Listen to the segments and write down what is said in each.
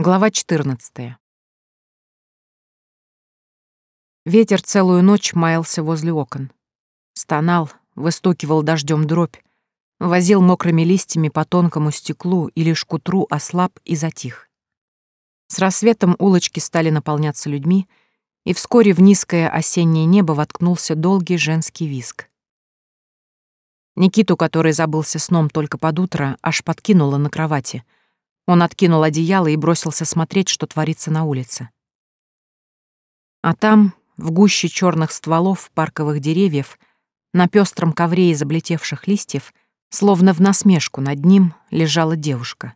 Глава 14. Ветер целую ночь маялся возле окон. Стонал, выстукивал дождем дробь, возил мокрыми листьями по тонкому стеклу и лишь к утру ослаб и затих. С рассветом улочки стали наполняться людьми, и вскоре в низкое осеннее небо воткнулся долгий женский виск. Никиту, который забылся сном только под утро, аж подкинуло на кровати. Он откинул одеяло и бросился смотреть, что творится на улице. А там, в гуще черных стволов парковых деревьев, на пестром ковре из облетевших листьев, словно в насмешку над ним, лежала девушка.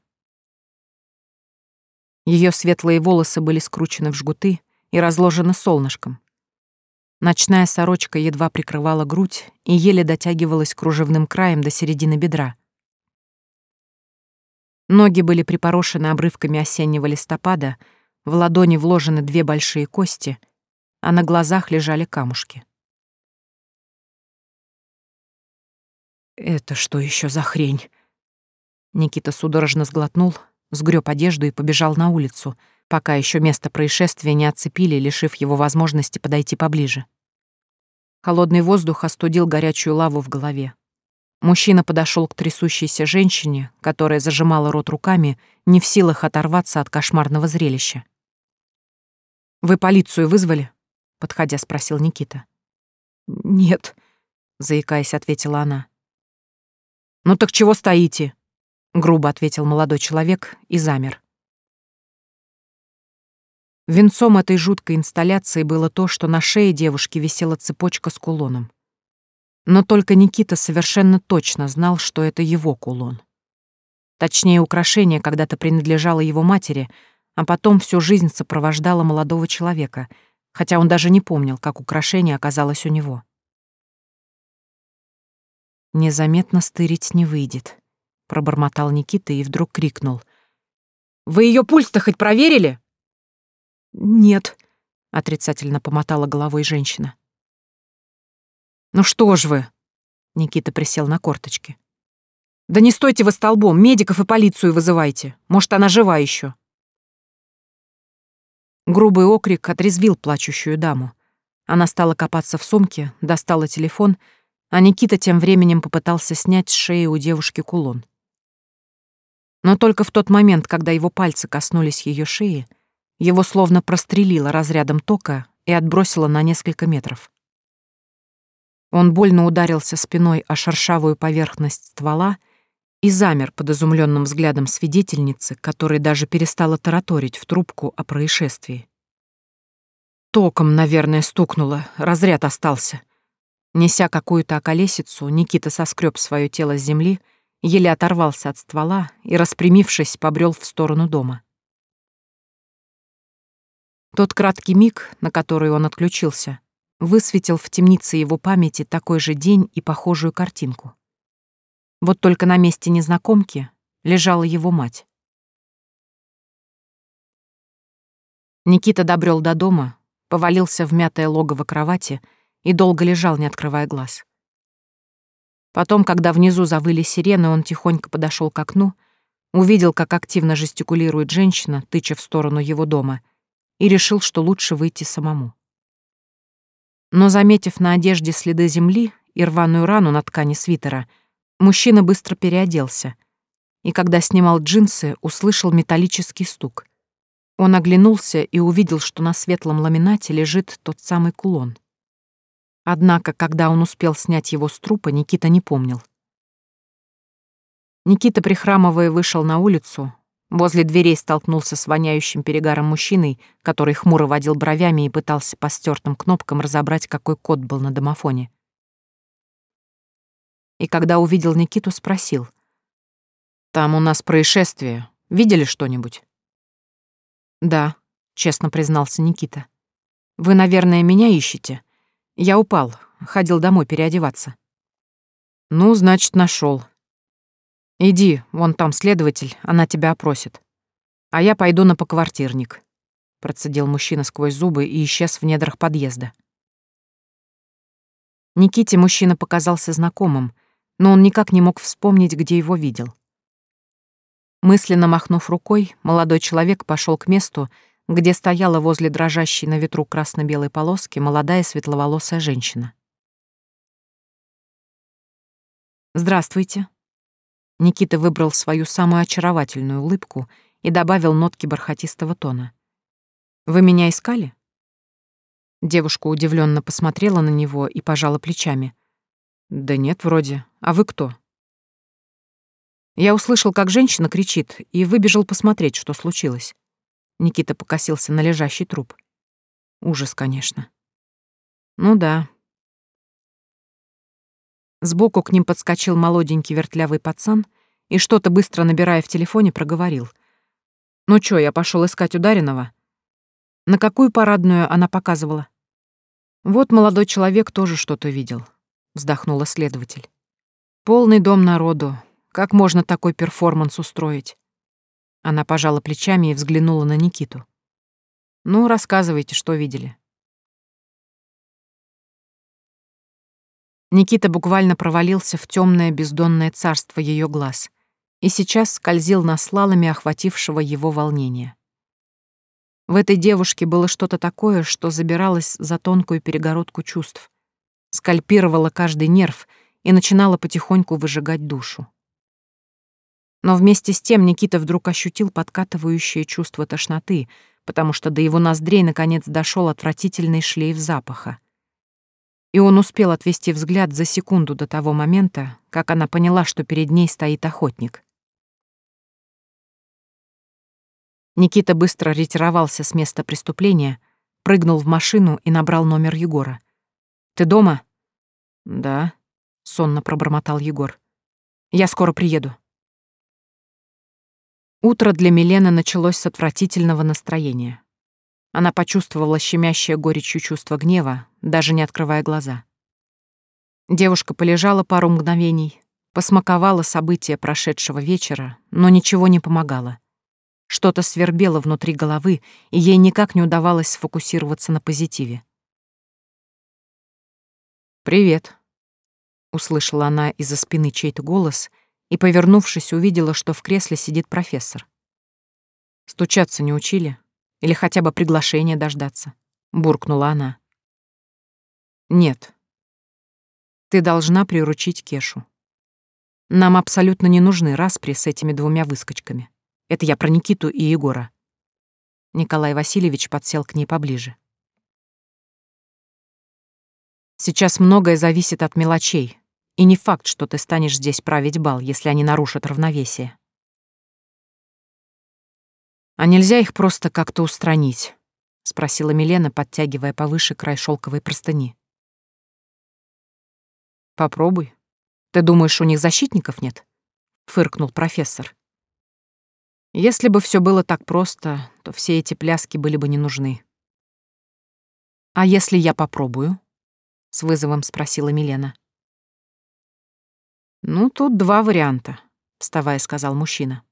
Ее светлые волосы были скручены в жгуты и разложены солнышком. Ночная сорочка едва прикрывала грудь и еле дотягивалась кружевным краем до середины бедра. Ноги были припорошены обрывками осеннего листопада, в ладони вложены две большие кости, а на глазах лежали камушки. «Это что еще за хрень?» Никита судорожно сглотнул, сгреб одежду и побежал на улицу, пока еще место происшествия не отцепили, лишив его возможности подойти поближе. Холодный воздух остудил горячую лаву в голове. Мужчина подошел к трясущейся женщине, которая зажимала рот руками, не в силах оторваться от кошмарного зрелища. «Вы полицию вызвали?» — подходя спросил Никита. «Нет», — заикаясь, ответила она. «Ну так чего стоите?» грубо ответил молодой человек и замер. Венцом этой жуткой инсталляции было то, что на шее девушки висела цепочка с кулоном. Но только Никита совершенно точно знал, что это его кулон. Точнее, украшение когда-то принадлежало его матери, а потом всю жизнь сопровождало молодого человека, хотя он даже не помнил, как украшение оказалось у него. Незаметно стырить не выйдет пробормотал Никита и вдруг крикнул. «Вы ее пульс-то хоть проверили?» «Нет», — отрицательно помотала головой женщина. «Ну что ж вы?» — Никита присел на корточки. «Да не стойте вы столбом, медиков и полицию вызывайте. Может, она жива еще. Грубый окрик отрезвил плачущую даму. Она стала копаться в сумке, достала телефон, а Никита тем временем попытался снять с шеи у девушки кулон. Но только в тот момент, когда его пальцы коснулись ее шеи, его словно прострелило разрядом тока и отбросило на несколько метров. Он больно ударился спиной о шершавую поверхность ствола и замер под изумленным взглядом свидетельницы, которая даже перестала тараторить в трубку о происшествии. Током, наверное, стукнуло, разряд остался. Неся какую-то околесицу, Никита соскреб свое тело с земли — еле оторвался от ствола и, распрямившись, побрел в сторону дома. Тот краткий миг, на который он отключился, высветил в темнице его памяти такой же день и похожую картинку. Вот только на месте незнакомки лежала его мать. Никита добрел до дома, повалился в мятое логово кровати и долго лежал, не открывая глаз. Потом, когда внизу завыли сирены, он тихонько подошел к окну, увидел, как активно жестикулирует женщина, тыча в сторону его дома, и решил, что лучше выйти самому. Но, заметив на одежде следы земли и рваную рану на ткани свитера, мужчина быстро переоделся, и когда снимал джинсы, услышал металлический стук. Он оглянулся и увидел, что на светлом ламинате лежит тот самый кулон. Однако, когда он успел снять его с трупа, Никита не помнил. Никита, прихрамывая, вышел на улицу. Возле дверей столкнулся с воняющим перегаром мужчиной, который хмуро водил бровями и пытался по стертым кнопкам разобрать, какой код был на домофоне. И когда увидел Никиту, спросил. «Там у нас происшествие. Видели что-нибудь?» «Да», — честно признался Никита. «Вы, наверное, меня ищете?» Я упал, ходил домой переодеваться. Ну, значит, нашел. Иди, вон там следователь, она тебя опросит. А я пойду на поквартирник. Процедил мужчина сквозь зубы и исчез в недрах подъезда. Никите мужчина показался знакомым, но он никак не мог вспомнить, где его видел. Мысленно махнув рукой, молодой человек пошел к месту, где стояла возле дрожащей на ветру красно-белой полоски молодая светловолосая женщина. «Здравствуйте». Никита выбрал свою самую очаровательную улыбку и добавил нотки бархатистого тона. «Вы меня искали?» Девушка удивленно посмотрела на него и пожала плечами. «Да нет, вроде. А вы кто?» Я услышал, как женщина кричит, и выбежал посмотреть, что случилось. Никита покосился на лежащий труп. Ужас, конечно. Ну да. Сбоку к ним подскочил молоденький вертлявый пацан и что-то быстро набирая в телефоне проговорил. «Ну чё, я пошёл искать ударенного?» На какую парадную она показывала? Вот молодой человек тоже что-то видел, вздохнула следователь. Полный дом народу. Как можно такой перформанс устроить? Она пожала плечами и взглянула на Никиту. «Ну, рассказывайте, что видели». Никита буквально провалился в темное бездонное царство ее глаз и сейчас скользил на слалами охватившего его волнения. В этой девушке было что-то такое, что забиралось за тонкую перегородку чувств, скальпировало каждый нерв и начинало потихоньку выжигать душу. Но вместе с тем Никита вдруг ощутил подкатывающее чувство тошноты, потому что до его ноздрей наконец дошел отвратительный шлейф запаха. И он успел отвести взгляд за секунду до того момента, как она поняла, что перед ней стоит охотник. Никита быстро ретировался с места преступления, прыгнул в машину и набрал номер Егора. «Ты дома?» «Да», — сонно пробормотал Егор. «Я скоро приеду». Утро для Милены началось с отвратительного настроения. Она почувствовала щемящее горечью чувство гнева, даже не открывая глаза. Девушка полежала пару мгновений, посмаковала события прошедшего вечера, но ничего не помогало. Что-то свербело внутри головы, и ей никак не удавалось сфокусироваться на позитиве. «Привет», — услышала она из-за спины чей-то голос — и, повернувшись, увидела, что в кресле сидит профессор. «Стучаться не учили? Или хотя бы приглашение дождаться?» — буркнула она. «Нет. Ты должна приручить Кешу. Нам абсолютно не нужны распри с этими двумя выскочками. Это я про Никиту и Егора». Николай Васильевич подсел к ней поближе. Сейчас многое зависит от мелочей, и не факт, что ты станешь здесь править бал, если они нарушат равновесие. А нельзя их просто как-то устранить? спросила Милена, подтягивая повыше край шелковой простыни. Попробуй. Ты думаешь, у них защитников нет? фыркнул профессор. Если бы все было так просто, то все эти пляски были бы не нужны. А если я попробую? с вызовом спросила Милена. «Ну, тут два варианта», — вставая, сказал мужчина.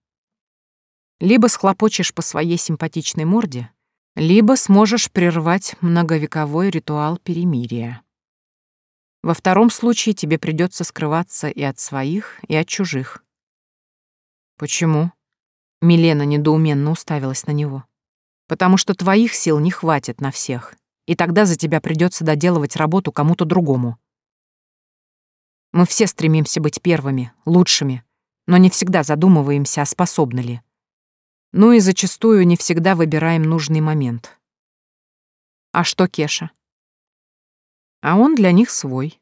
«Либо схлопочешь по своей симпатичной морде, либо сможешь прервать многовековой ритуал перемирия. Во втором случае тебе придется скрываться и от своих, и от чужих». «Почему?» — Милена недоуменно уставилась на него. «Потому что твоих сил не хватит на всех, и тогда за тебя придется доделывать работу кому-то другому», мы все стремимся быть первыми, лучшими, но не всегда задумываемся, а способны ли. Ну и зачастую не всегда выбираем нужный момент. А что Кеша? А он для них свой.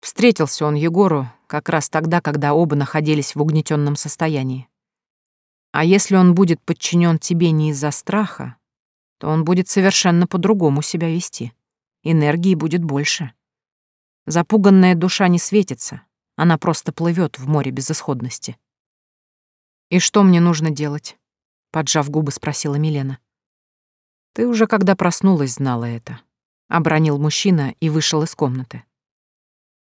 Встретился он Егору как раз тогда, когда оба находились в угнетенном состоянии. А если он будет подчинен тебе не из-за страха, то он будет совершенно по-другому себя вести. Энергии будет больше. Запуганная душа не светится, она просто плывет в море безысходности. «И что мне нужно делать?» — поджав губы, спросила Милена. «Ты уже когда проснулась, знала это», — обронил мужчина и вышел из комнаты.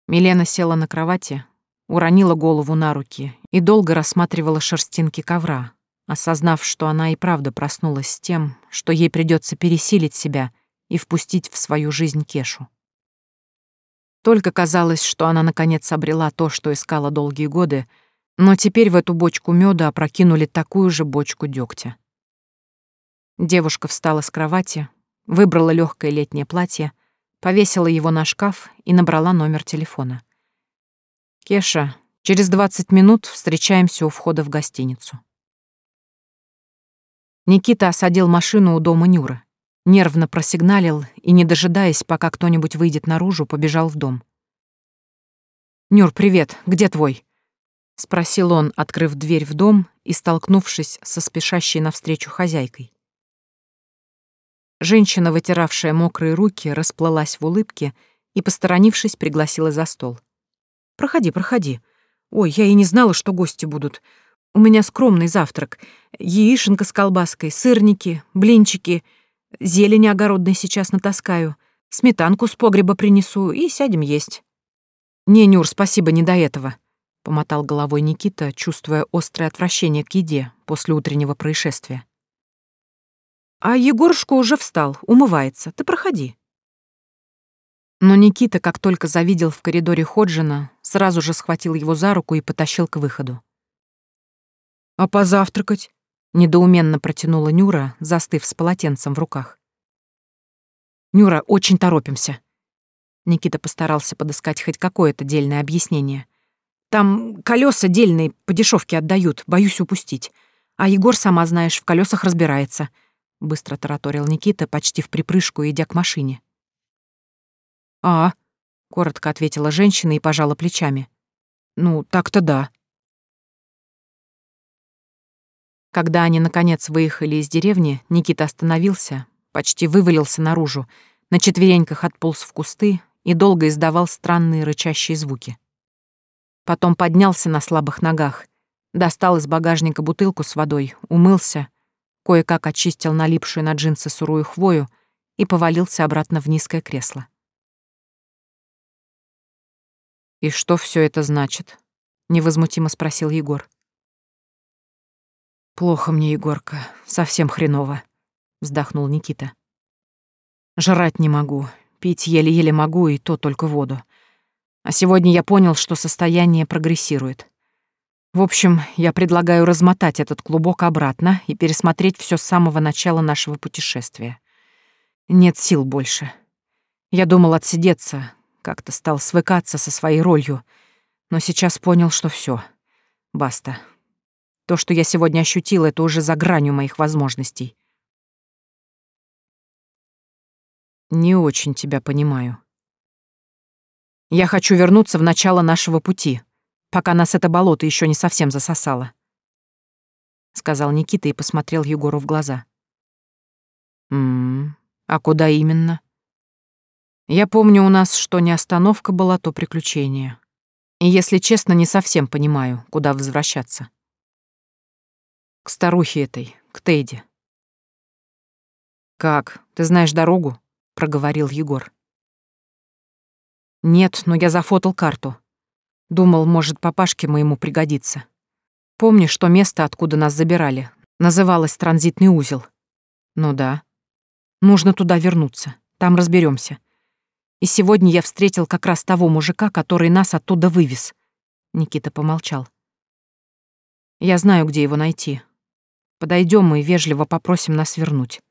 Милена села на кровати, уронила голову на руки и долго рассматривала шерстинки ковра, осознав, что она и правда проснулась с тем, что ей придется пересилить себя и впустить в свою жизнь Кешу. Только казалось, что она наконец обрела то, что искала долгие годы, Но теперь в эту бочку меда опрокинули такую же бочку дегтя. Девушка встала с кровати, выбрала легкое летнее платье, повесила его на шкаф и набрала номер телефона. «Кеша, через 20 минут встречаемся у входа в гостиницу». Никита осадил машину у дома Нюры, нервно просигналил и, не дожидаясь, пока кто-нибудь выйдет наружу, побежал в дом. «Нюр, привет, где твой?» — спросил он, открыв дверь в дом и столкнувшись со спешащей навстречу хозяйкой. Женщина, вытиравшая мокрые руки, расплылась в улыбке и, посторонившись, пригласила за стол. «Проходи, проходи. Ой, я и не знала, что гости будут. У меня скромный завтрак. Яишенка с колбаской, сырники, блинчики, зелень огородной сейчас натаскаю, сметанку с погреба принесу и сядем есть. Не, Нюр, спасибо, не до этого, помотал головой Никита, чувствуя острое отвращение к еде после утреннего происшествия. А Егорушка уже встал, умывается. Ты проходи. Но Никита, как только завидел в коридоре Ходжина, сразу же схватил его за руку и потащил к выходу. «А позавтракать?» — недоуменно протянула Нюра, застыв с полотенцем в руках. «Нюра, очень торопимся». Никита постарался подыскать хоть какое-то дельное объяснение. «Там колеса дельные по дешевке отдают, боюсь упустить. А Егор, сама знаешь, в колесах разбирается», — быстро тараторил Никита, почти в припрыжку, идя к машине. «А», — коротко ответила женщина и пожала плечами. «Ну, так-то да». Когда они, наконец, выехали из деревни, Никита остановился, почти вывалился наружу, на четвереньках отполз в кусты и долго издавал странные рычащие звуки. Потом поднялся на слабых ногах, достал из багажника бутылку с водой, умылся, кое-как очистил налипшую на джинсы сырую хвою и повалился обратно в низкое кресло. «И что все это значит?» — невозмутимо спросил Егор. «Плохо мне, Егорка, совсем хреново», — вздохнул Никита. «Жрать не могу, пить еле-еле могу, и то только воду. А сегодня я понял, что состояние прогрессирует. В общем, я предлагаю размотать этот клубок обратно и пересмотреть все с самого начала нашего путешествия. Нет сил больше. Я думал отсидеться, как-то стал свыкаться со своей ролью, но сейчас понял, что все, баста, то, что я сегодня ощутил, это уже за гранью моих возможностей. Не очень тебя понимаю. Я хочу вернуться в начало нашего пути, пока нас это болото еще не совсем засосало. Сказал Никита и посмотрел Егору в глаза. «М-м, а куда именно?» Я помню у нас, что не остановка была, то приключение. И, если честно, не совсем понимаю, куда возвращаться. К старухе этой, к Тейде. «Как? Ты знаешь дорогу?» — проговорил Егор. «Нет, но я зафотал карту. Думал, может, папашке моему пригодится. Помнишь, что место, откуда нас забирали, называлось транзитный узел? Ну да. Нужно туда вернуться, там разберемся. И сегодня я встретил как раз того мужика, который нас оттуда вывез». Никита помолчал. «Я знаю, где его найти. Подойдем и вежливо попросим нас вернуть.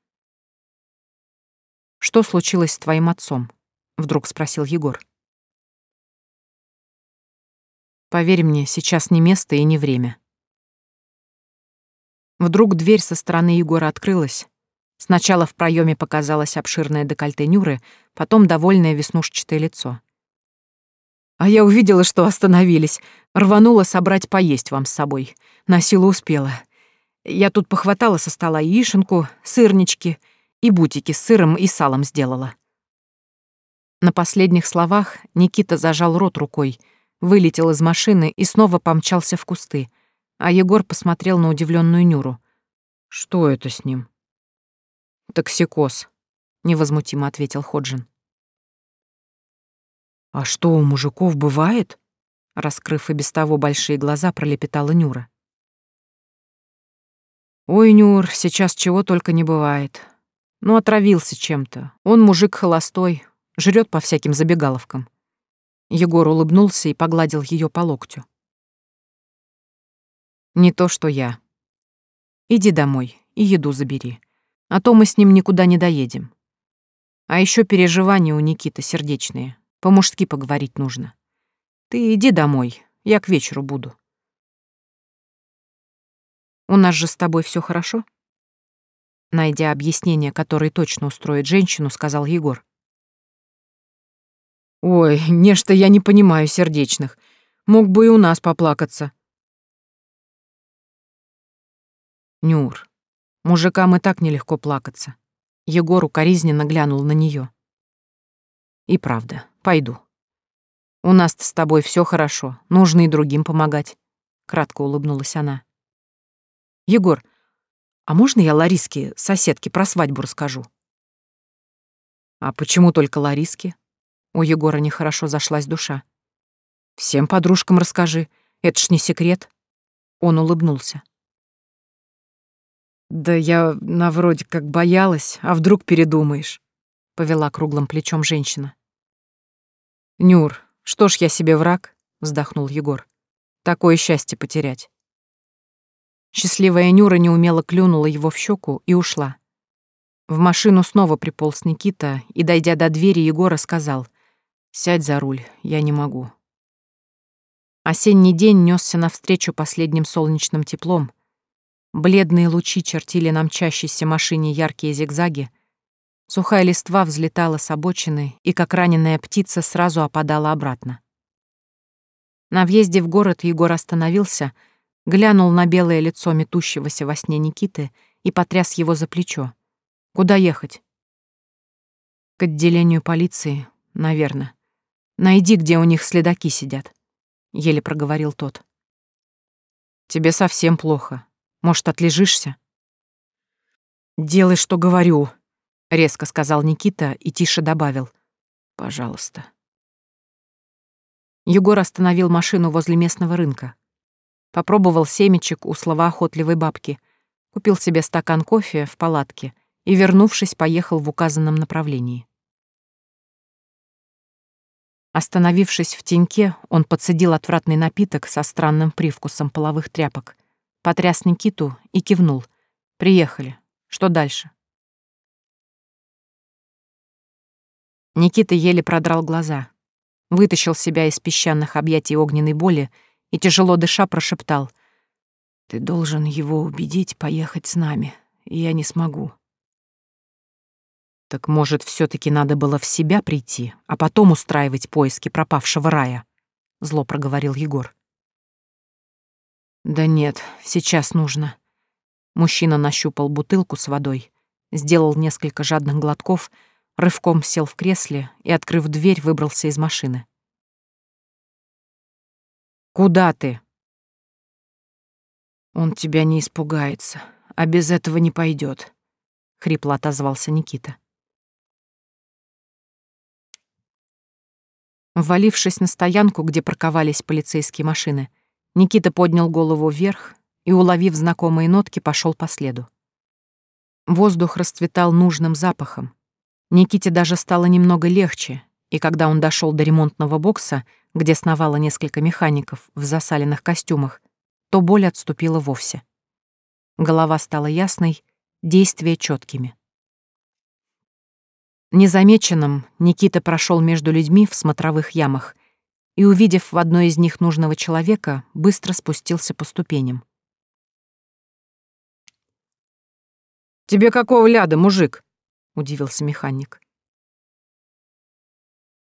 «Что случилось с твоим отцом?» — вдруг спросил Егор. «Поверь мне, сейчас не место и не время». Вдруг дверь со стороны Егора открылась. Сначала в проеме показалось обширное декольте Нюры, потом довольное веснушчатое лицо. А я увидела, что остановились. Рванула собрать поесть вам с собой. На силу успела. Я тут похватала со стола яишенку, сырнички и бутики с сыром и салом сделала. На последних словах Никита зажал рот рукой, вылетел из машины и снова помчался в кусты, а Егор посмотрел на удивленную Нюру. «Что это с ним?» «Токсикоз», — невозмутимо ответил Ходжин. «А что, у мужиков бывает?» Раскрыв и без того большие глаза, пролепетала Нюра. Ой, Нюр, сейчас чего только не бывает. Ну, отравился чем-то. Он мужик холостой, жрет по всяким забегаловкам. Егор улыбнулся и погладил ее по локтю. Не то, что я. Иди домой и еду забери, а то мы с ним никуда не доедем. А еще переживания у Никиты сердечные, по-мужски поговорить нужно. Ты иди домой, я к вечеру буду. У нас же с тобой все хорошо? Найдя объяснение, которое точно устроит женщину, сказал Егор. Ой, нечто я не понимаю сердечных. Мог бы и у нас поплакаться. Нюр, мужикам и так нелегко плакаться. Егор укоризненно глянул на нее. И правда, пойду. У нас с тобой все хорошо, нужно и другим помогать. Кратко улыбнулась она. Егор, а можно я Лариске, соседке, про свадьбу расскажу? А почему только Лариске? У Егора нехорошо зашлась душа. Всем подружкам расскажи, это ж не секрет. Он улыбнулся. Да я на вроде как боялась, а вдруг передумаешь, повела круглым плечом женщина. Нюр, что ж я себе враг, вздохнул Егор. Такое счастье потерять. Счастливая Нюра неумело клюнула его в щеку и ушла. В машину снова приполз Никита и, дойдя до двери, Егора сказал — Сядь за руль, я не могу. Осенний день несся навстречу последним солнечным теплом. Бледные лучи чертили на мчащейся машине яркие зигзаги. Сухая листва взлетала с обочины и, как раненая птица, сразу опадала обратно. На въезде в город Егор остановился, глянул на белое лицо метущегося во сне Никиты и потряс его за плечо. «Куда ехать?» «К отделению полиции, наверное. Найди, где у них следаки сидят», — еле проговорил тот. «Тебе совсем плохо. Может, отлежишься?» «Делай, что говорю», — резко сказал Никита и тише добавил. «Пожалуйста». Егор остановил машину возле местного рынка. Попробовал семечек у словоохотливой бабки, купил себе стакан кофе в палатке и, вернувшись, поехал в указанном направлении. Остановившись в теньке, он подсадил отвратный напиток со странным привкусом половых тряпок, потряс Никиту и кивнул. «Приехали. Что дальше?» Никита еле продрал глаза, вытащил себя из песчаных объятий огненной боли и, тяжело дыша, прошептал. «Ты должен его убедить поехать с нами, я не смогу. Так может, все таки надо было в себя прийти, а потом устраивать поиски пропавшего рая? Зло проговорил Егор. Да нет, сейчас нужно. Мужчина нащупал бутылку с водой, сделал несколько жадных глотков, рывком сел в кресле и, открыв дверь, выбрался из машины. «Куда ты?» «Он тебя не испугается, а без этого не пойдет», — хрипло отозвался Никита. Ввалившись на стоянку, где парковались полицейские машины, Никита поднял голову вверх и, уловив знакомые нотки, пошел по следу. Воздух расцветал нужным запахом. Никите даже стало немного легче, и когда он дошел до ремонтного бокса, где сновало несколько механиков в засаленных костюмах, то боль отступила вовсе. Голова стала ясной, действия четкими. Незамеченным Никита прошел между людьми в смотровых ямах и, увидев в одной из них нужного человека, быстро спустился по ступеням. «Тебе какого ляда, мужик?» — удивился механик.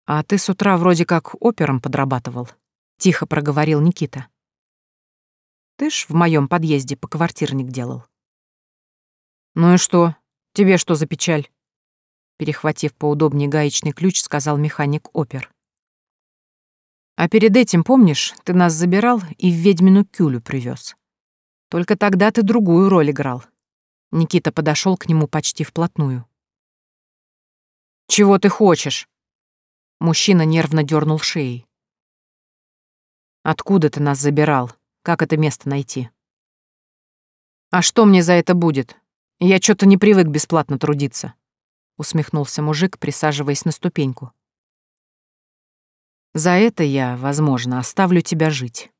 «А ты с утра вроде как опером подрабатывал», — тихо проговорил Никита. «Ты ж в моем подъезде по квартирник делал». «Ну и что? Тебе что за печаль?» Перехватив поудобнее гаечный ключ, сказал механик опер. А перед этим, помнишь, ты нас забирал и в ведьмину кюлю привез. Только тогда ты другую роль играл. Никита подошел к нему почти вплотную. Чего ты хочешь? Мужчина нервно дернул шеей. Откуда ты нас забирал? Как это место найти? А что мне за это будет? Я что-то не привык бесплатно трудиться усмехнулся мужик, присаживаясь на ступеньку. За это я, возможно, оставлю тебя жить.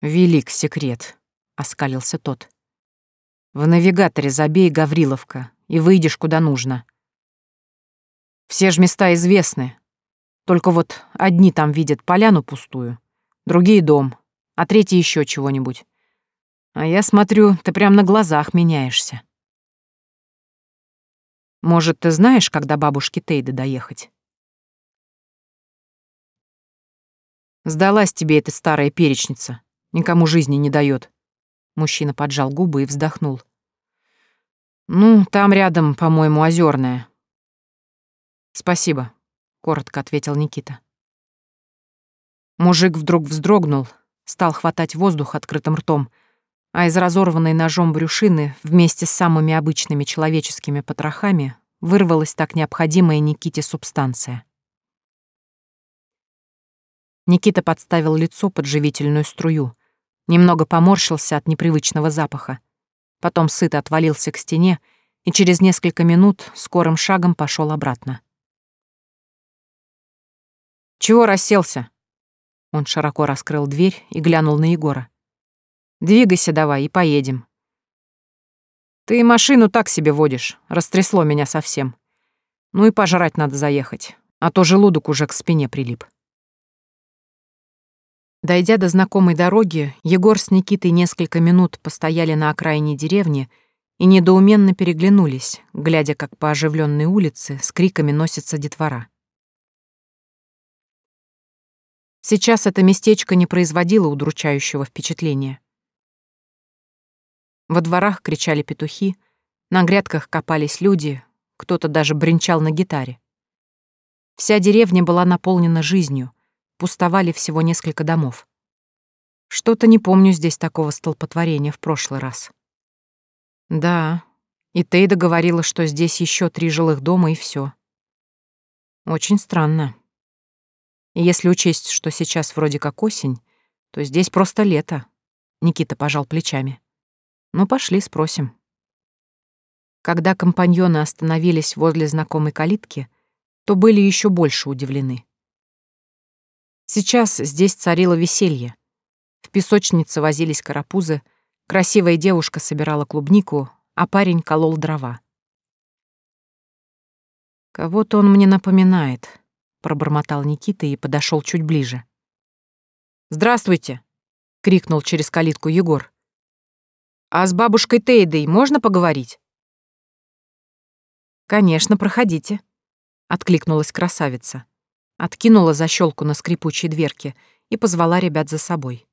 Велик секрет, оскалился тот. В навигаторе забей Гавриловка и выйдешь куда нужно. Все ж места известны. Только вот одни там видят поляну пустую, другие — дом, а третий еще чего-нибудь. А я смотрю, ты прям на глазах меняешься. Может, ты знаешь, когда бабушке Тейды доехать? Сдалась тебе эта старая перечница. Никому жизни не дает. Мужчина поджал губы и вздохнул. Ну, там рядом, по-моему, озерная. Спасибо, коротко ответил Никита. Мужик вдруг вздрогнул, стал хватать воздух открытым ртом, а из разорванной ножом брюшины вместе с самыми обычными человеческими потрохами вырвалась так необходимая Никите субстанция. Никита подставил лицо под живительную струю, немного поморщился от непривычного запаха. Потом сыто отвалился к стене и через несколько минут скорым шагом пошел обратно. «Чего расселся?» Он широко раскрыл дверь и глянул на Егора. «Двигайся давай и поедем». «Ты машину так себе водишь, растрясло меня совсем. Ну и пожрать надо заехать, а то желудок уже к спине прилип». Дойдя до знакомой дороги, Егор с Никитой несколько минут постояли на окраине деревни и недоуменно переглянулись, глядя, как по оживленной улице с криками носится детвора. Сейчас это местечко не производило удручающего впечатления. Во дворах кричали петухи, на грядках копались люди, кто-то даже бренчал на гитаре. Вся деревня была наполнена жизнью — пустовали всего несколько домов. Что-то не помню здесь такого столпотворения в прошлый раз. Да, и Тейда говорила, что здесь еще три жилых дома и все. Очень странно. И если учесть, что сейчас вроде как осень, то здесь просто лето. Никита пожал плечами. Ну, пошли, спросим. Когда компаньоны остановились возле знакомой калитки, то были еще больше удивлены. Сейчас здесь царило веселье. В песочнице возились карапузы, красивая девушка собирала клубнику, а парень колол дрова. «Кого-то он мне напоминает», — пробормотал Никита и подошел чуть ближе. «Здравствуйте!» — крикнул через калитку Егор. «А с бабушкой Тейдой можно поговорить?» «Конечно, проходите», — откликнулась красавица откинула защелку на скрипучей дверке и позвала ребят за собой.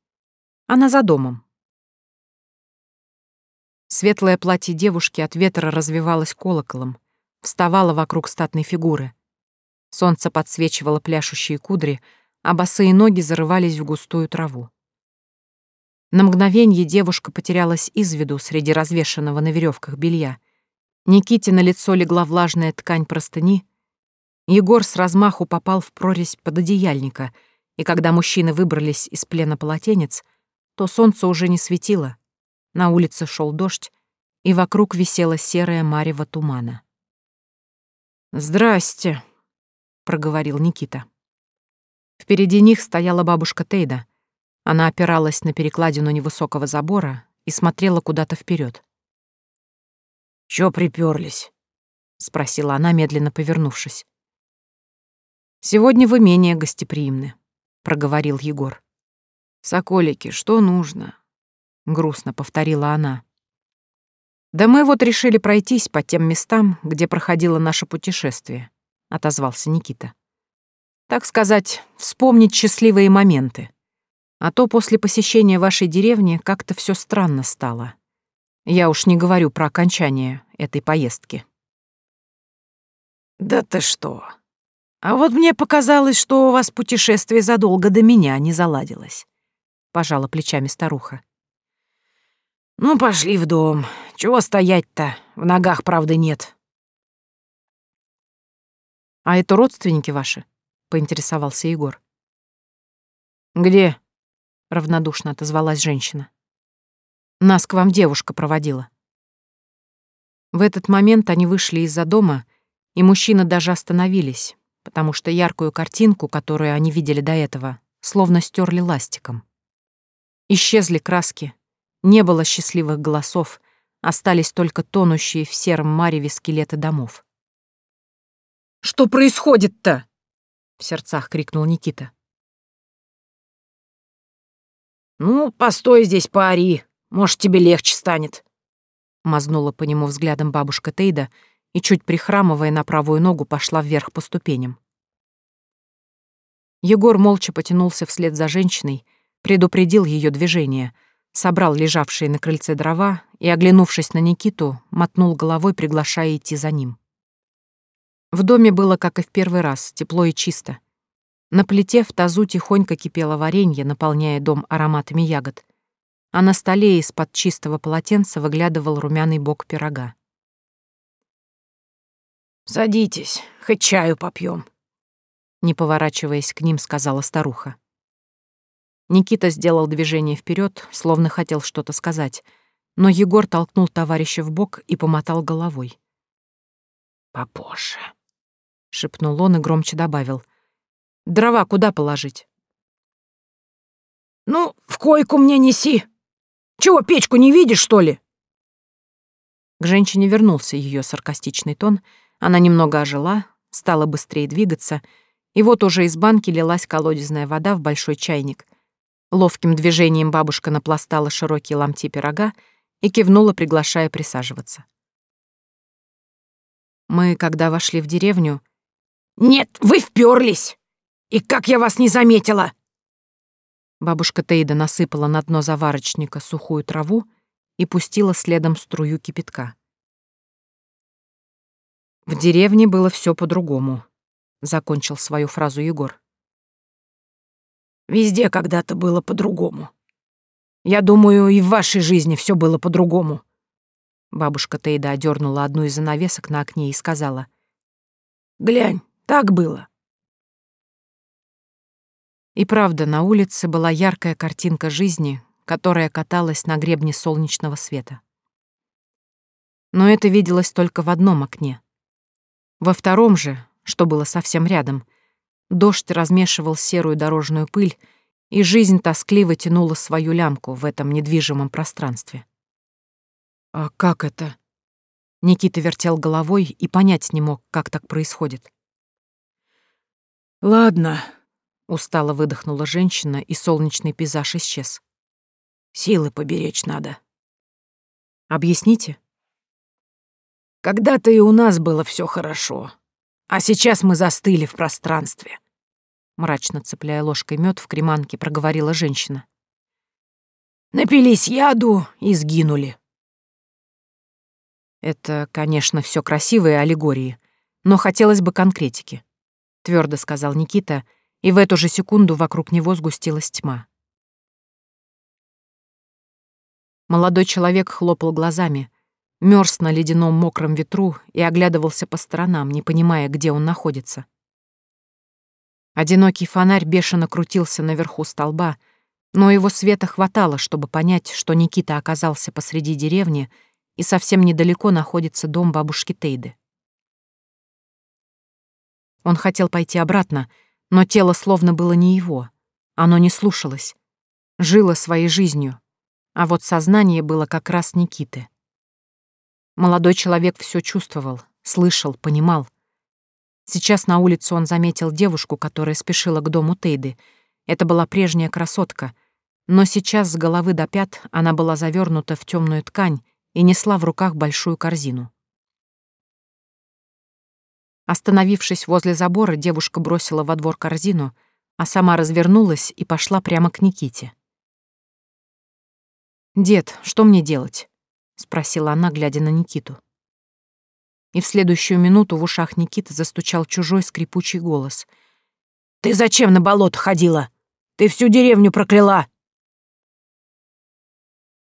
Она за домом. Светлое платье девушки от ветра развивалось колоколом, вставало вокруг статной фигуры. Солнце подсвечивало пляшущие кудри, а босые ноги зарывались в густую траву. На мгновение девушка потерялась из виду среди развешанного на веревках белья. Никите на лицо легла влажная ткань простыни, Егор с размаху попал в прорезь пододеяльника, и когда мужчины выбрались из плена полотенец, то солнце уже не светило. На улице шел дождь, и вокруг висела серая марево тумана. «Здрасте», — проговорил Никита. Впереди них стояла бабушка Тейда. Она опиралась на перекладину невысокого забора и смотрела куда-то вперед. «Чё приперлись?» — спросила она, медленно повернувшись. «Сегодня вы менее гостеприимны», — проговорил Егор. «Соколики, что нужно?» — грустно повторила она. «Да мы вот решили пройтись по тем местам, где проходило наше путешествие», — отозвался Никита. «Так сказать, вспомнить счастливые моменты. А то после посещения вашей деревни как-то все странно стало. Я уж не говорю про окончание этой поездки». «Да ты что!» А вот мне показалось, что у вас путешествие задолго до меня не заладилось. Пожала плечами старуха. Ну, пошли в дом. Чего стоять-то? В ногах, правда, нет. А это родственники ваши? Поинтересовался Егор. Где? Равнодушно отозвалась женщина. Нас к вам девушка проводила. В этот момент они вышли из-за дома, и мужчины даже остановились, потому что яркую картинку, которую они видели до этого, словно стерли ластиком. Исчезли краски, не было счастливых голосов, остались только тонущие в сером мареве скелеты домов. «Что происходит-то?» — в сердцах крикнул Никита. «Ну, постой здесь, пари, может, тебе легче станет», — мазнула по нему взглядом бабушка Тейда и, чуть прихрамывая на правую ногу, пошла вверх по ступеням. Егор молча потянулся вслед за женщиной, предупредил ее движение, собрал лежавшие на крыльце дрова и, оглянувшись на Никиту, мотнул головой, приглашая идти за ним. В доме было, как и в первый раз, тепло и чисто. На плите в тазу тихонько кипело варенье, наполняя дом ароматами ягод, а на столе из-под чистого полотенца выглядывал румяный бок пирога. «Садитесь, хоть чаю попьем, не поворачиваясь к ним, сказала старуха. Никита сделал движение вперед, словно хотел что-то сказать, но Егор толкнул товарища в бок и помотал головой. «Попозже», — шепнул он и громче добавил. «Дрова куда положить?» «Ну, в койку мне неси. Чего, печку не видишь, что ли?» К женщине вернулся ее саркастичный тон, она немного ожила, стала быстрее двигаться, и вот уже из банки лилась колодезная вода в большой чайник. Ловким движением бабушка напластала широкие ломти пирога и кивнула, приглашая присаживаться. Мы, когда вошли в деревню... «Нет, вы вперлись! И как я вас не заметила!» Бабушка Тейда насыпала на дно заварочника сухую траву и пустила следом струю кипятка. В деревне было все по-другому, закончил свою фразу Егор. Везде когда-то было по-другому. Я думаю, и в вашей жизни все было по-другому. Бабушка Тейда одернула одну из занавесок на окне и сказала. «Глянь, так было». И правда, на улице была яркая картинка жизни, которая каталась на гребне солнечного света. Но это виделось только в одном окне. Во втором же, что было совсем рядом, дождь размешивал серую дорожную пыль, и жизнь тоскливо тянула свою лямку в этом недвижимом пространстве. «А как это?» Никита вертел головой и понять не мог, как так происходит. «Ладно», — устало выдохнула женщина, и солнечный пейзаж исчез. «Силы поберечь надо». «Объясните?» Когда-то и у нас было все хорошо, а сейчас мы застыли в пространстве. Мрачно цепляя ложкой мед в креманке, проговорила женщина. Напились яду и сгинули. Это, конечно, все красивые аллегории, но хотелось бы конкретики, твердо сказал Никита, и в эту же секунду вокруг него сгустилась тьма. Молодой человек хлопал глазами, Мёрз на ледяном мокром ветру и оглядывался по сторонам, не понимая, где он находится. Одинокий фонарь бешено крутился наверху столба, но его света хватало, чтобы понять, что Никита оказался посреди деревни и совсем недалеко находится дом бабушки Тейды. Он хотел пойти обратно, но тело словно было не его. Оно не слушалось, жило своей жизнью, а вот сознание было как раз Никиты. Молодой человек все чувствовал, слышал, понимал. Сейчас на улице он заметил девушку, которая спешила к дому Тейды. Это была прежняя красотка, но сейчас с головы до пят она была завернута в темную ткань и несла в руках большую корзину. Остановившись возле забора, девушка бросила во двор корзину, а сама развернулась и пошла прямо к Никите. «Дед, что мне делать?» — спросила она, глядя на Никиту. И в следующую минуту в ушах Никиты застучал чужой скрипучий голос. «Ты зачем на болото ходила? Ты всю деревню прокляла!»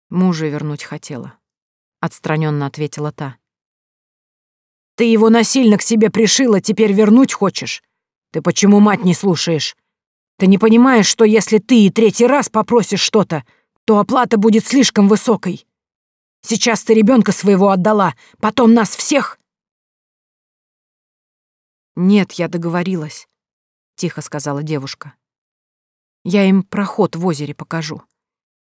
Мужа вернуть хотела, — отстраненно ответила та. «Ты его насильно к себе пришила, теперь вернуть хочешь? Ты почему мать не слушаешь? Ты не понимаешь, что если ты и третий раз попросишь что-то, то оплата будет слишком высокой?» Сейчас ты ребенка своего отдала, потом нас всех. Нет, я договорилась, тихо сказала девушка. Я им проход в озере покажу.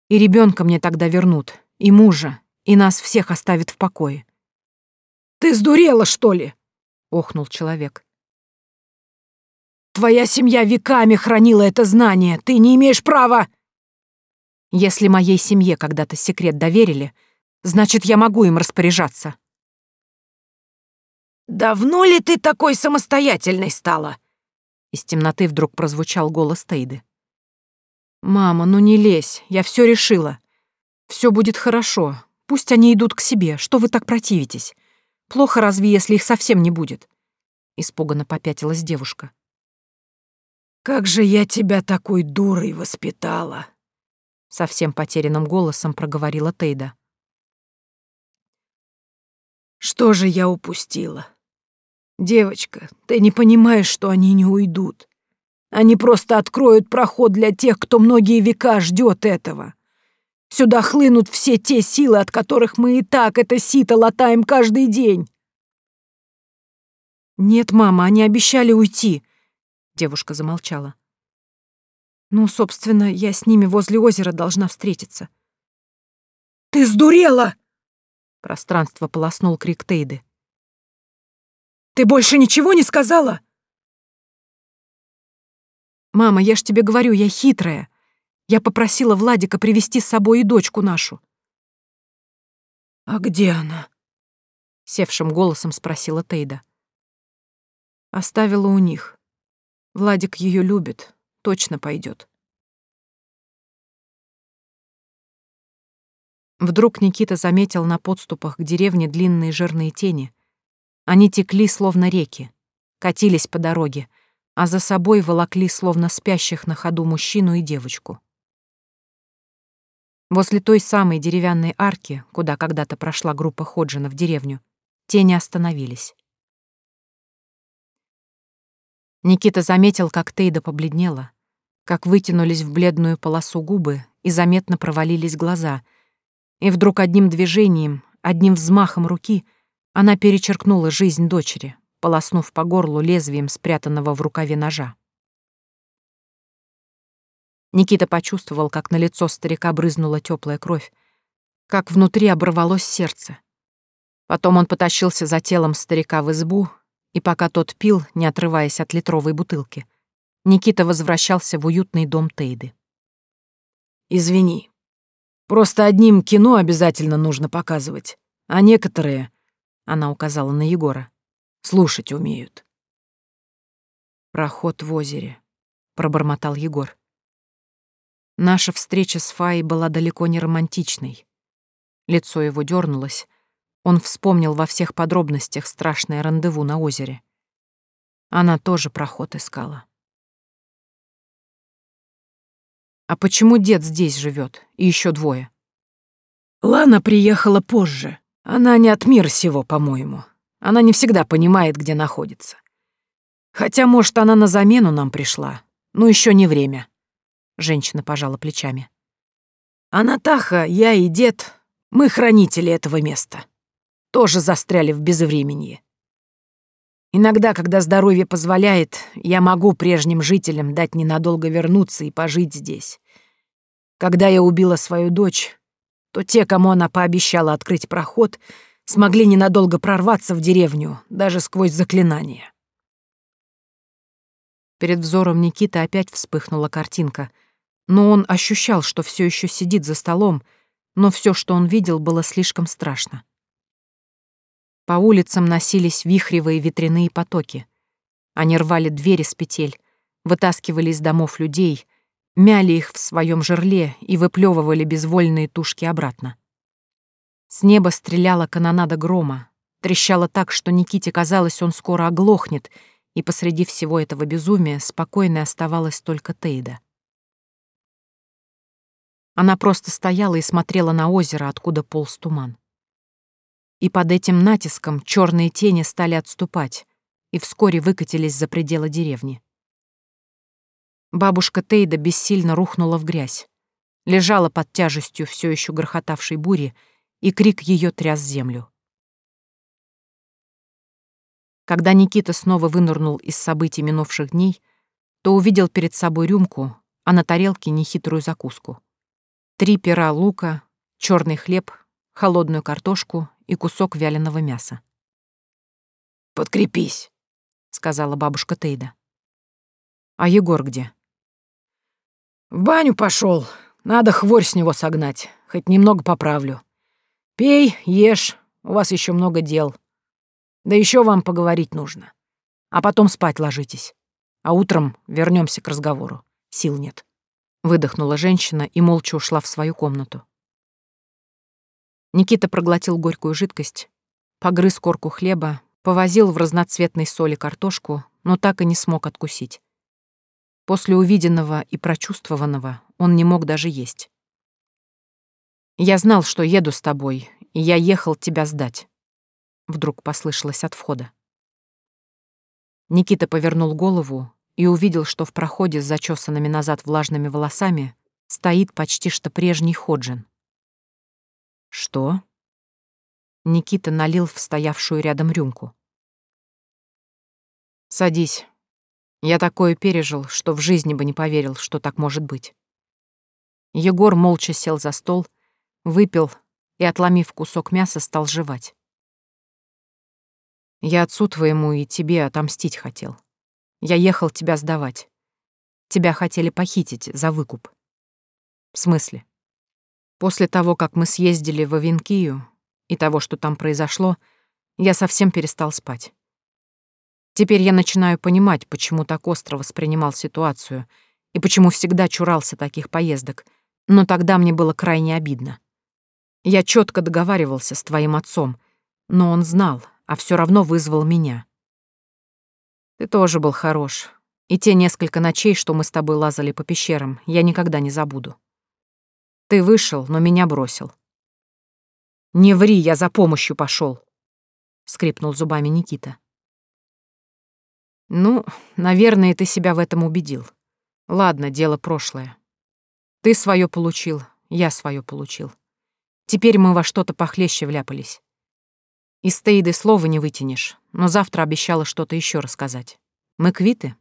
И ребенка мне тогда вернут, и мужа, и нас всех оставят в покое. «Ты сдурела, что ли?» — охнул человек. «Твоя семья веками хранила это знание. Ты не имеешь права...» «Если моей семье когда-то секрет доверили, значит, я могу им распоряжаться». «Давно ли ты такой самостоятельной стала?» Из темноты вдруг прозвучал голос Тейды. «Мама, ну не лезь, я все решила. Все будет хорошо. Пусть они идут к себе. Что вы так противитесь? Плохо разве, если их совсем не будет?» Испуганно попятилась девушка. «Как же я тебя такой дурой воспитала!» Совсем потерянным голосом проговорила Тейда. «Что же я упустила? Девочка, ты не понимаешь, что они не уйдут. Они просто откроют проход для тех, кто многие века ждет этого. Сюда хлынут все те силы, от которых мы и так это сито латаем каждый день. «Нет, мама, они обещали уйти», — девушка замолчала. «Ну, собственно, я с ними возле озера должна встретиться». «Ты сдурела!» Пространство полоснул крик Тейды. «Ты больше ничего не сказала?» «Мама, я ж тебе говорю, я хитрая. Я попросила Владика привести с собой и дочку нашу». «А где она?» — севшим голосом спросила Тейда. Оставила у них. Владик ее любит, точно пойдет. Вдруг Никита заметил на подступах к деревне длинные жирные тени. Они текли, словно реки, катились по дороге, а за собой волокли, словно спящих на ходу мужчину и девочку. Возле той самой деревянной арки, куда когда-то прошла группа Ходжина в деревню, тени остановились. Никита заметил, как Тейда побледнела, как вытянулись в бледную полосу губы и заметно провалились глаза, и вдруг одним движением, одним взмахом руки она перечеркнула жизнь дочери, полоснув по горлу лезвием спрятанного в рукаве ножа. Никита почувствовал, как на лицо старика брызнула теплая кровь, как внутри оборвалось сердце. Потом он потащился за телом старика в избу, и пока тот пил, не отрываясь от литровой бутылки, Никита возвращался в уютный дом Тейды. «Извини. Просто одним кино обязательно нужно показывать, а некоторые, — она указала на Егора, — слушать умеют». «Проход в озере», — пробормотал Егор. Наша встреча с Фаей была далеко не романтичной. Лицо его дернулось. Он вспомнил во всех подробностях страшное рандеву на озере. Она тоже проход искала. А почему дед здесь живет и еще двое? Лана приехала позже. Она не от мира сего, по-моему. Она не всегда понимает, где находится. Хотя, может, она на замену нам пришла. Но еще не время. Женщина пожала плечами. А Натаха, я и дед, мы хранители этого места. Тоже застряли в безвременье. Иногда, когда здоровье позволяет, я могу прежним жителям дать ненадолго вернуться и пожить здесь. Когда я убила свою дочь, то те, кому она пообещала открыть проход, смогли ненадолго прорваться в деревню, даже сквозь заклинания. Перед взором Никиты опять вспыхнула картинка — но он ощущал, что все еще сидит за столом, но все, что он видел, было слишком страшно. По улицам носились вихревые ветряные потоки. Они рвали двери с петель, вытаскивали из домов людей, мяли их в своем жерле и выплевывали безвольные тушки обратно. С неба стреляла канонада грома, трещала так, что Никите казалось, он скоро оглохнет, и посреди всего этого безумия спокойной оставалась только Тейда. Она просто стояла и смотрела на озеро, откуда полз туман. И под этим натиском черные тени стали отступать и вскоре выкатились за пределы деревни. Бабушка Тейда бессильно рухнула в грязь, лежала под тяжестью все еще грохотавшей бури, и крик ее тряс землю. Когда Никита снова вынырнул из событий минувших дней, то увидел перед собой рюмку, а на тарелке нехитрую закуску. Три пера лука, черный хлеб, холодную картошку и кусок вяленого мяса. «Подкрепись», — сказала бабушка Тейда. «А Егор где?» «В баню пошел. Надо хворь с него согнать. Хоть немного поправлю. Пей, ешь, у вас еще много дел. Да еще вам поговорить нужно. А потом спать ложитесь. А утром вернемся к разговору. Сил нет». Выдохнула женщина и молча ушла в свою комнату. Никита проглотил горькую жидкость, погрыз корку хлеба, повозил в разноцветной соли картошку, но так и не смог откусить. После увиденного и прочувствованного он не мог даже есть. «Я знал, что еду с тобой, и я ехал тебя сдать», — вдруг послышалось от входа. Никита повернул голову и увидел, что в проходе с зачесанными назад влажными волосами стоит почти что прежний Ходжин. «Что?» Никита налил в стоявшую рядом рюмку. «Садись. Я такое пережил, что в жизни бы не поверил, что так может быть». Егор молча сел за стол, выпил и, отломив кусок мяса, стал жевать. «Я отцу твоему и тебе отомстить хотел. Я ехал тебя сдавать. Тебя хотели похитить за выкуп. В смысле? После того, как мы съездили в Авинкию и того, что там произошло, я совсем перестал спать. Теперь я начинаю понимать, почему так остро воспринимал ситуацию и почему всегда чурался таких поездок, но тогда мне было крайне обидно. Я четко договаривался с твоим отцом, но он знал, а все равно вызвал меня. Ты тоже был хорош. И те несколько ночей, что мы с тобой лазали по пещерам, я никогда не забуду. Ты вышел, но меня бросил. Не ври, я за помощью пошел, скрипнул зубами Никита. Ну, наверное, ты себя в этом убедил. Ладно, дело прошлое. Ты свое получил, я свое получил. Теперь мы во что-то похлеще вляпались. Из Тейды слова не вытянешь, но завтра обещала что-то еще рассказать. Мы квиты?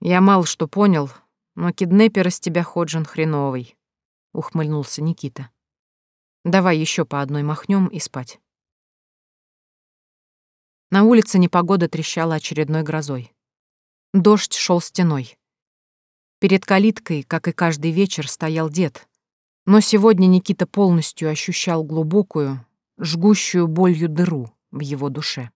Я мало что понял, но киднепер из тебя Ходжин хреновый, ухмыльнулся Никита. Давай еще по одной махнем и спать. На улице непогода трещала очередной грозой. Дождь шел стеной. Перед калиткой, как и каждый вечер, стоял дед, но сегодня Никита полностью ощущал глубокую, жгущую болью дыру в его душе.